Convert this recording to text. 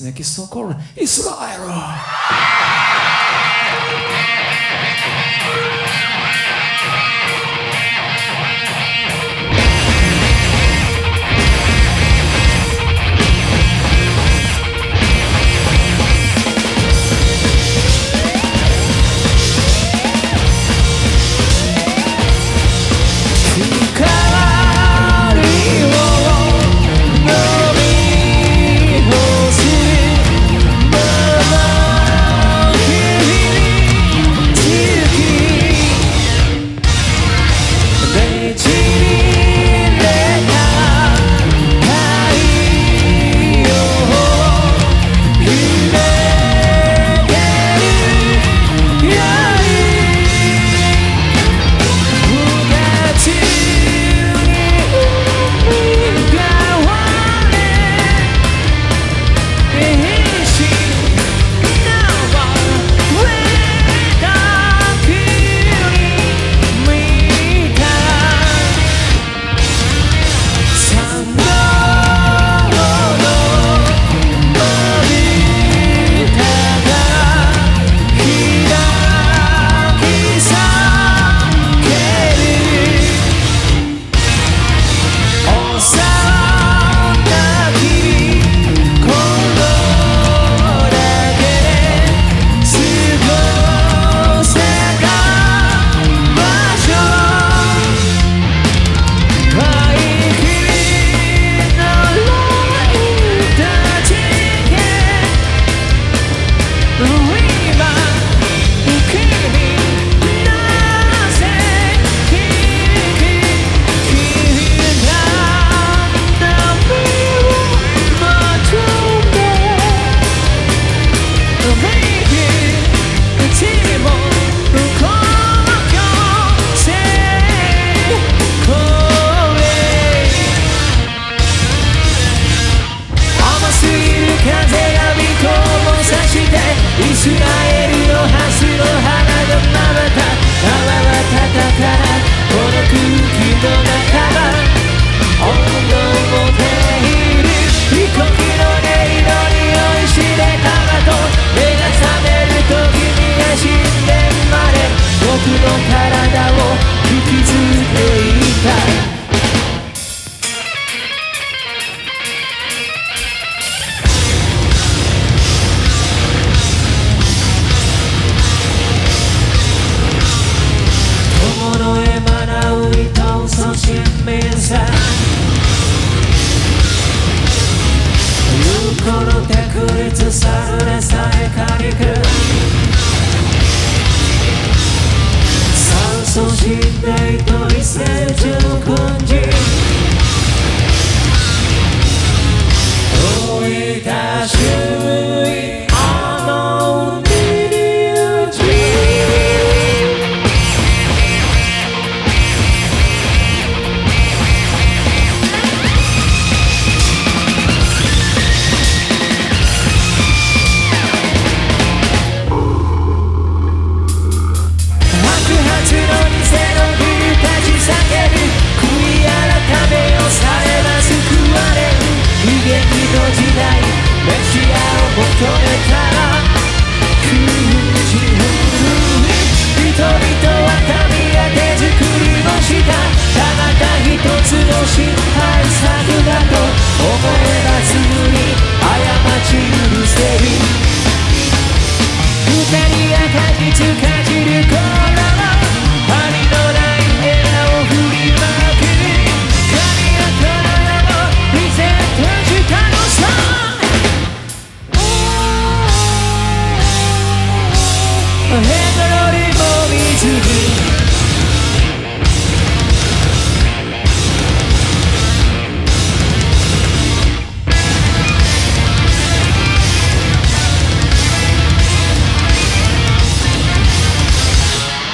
Né, que estão correndo Israel! 求めた。人々は旅や手作りをしたたまだ一つの心配作だと思えばすぐに過ち許せる二人が抱きつか。ヘタロリつけ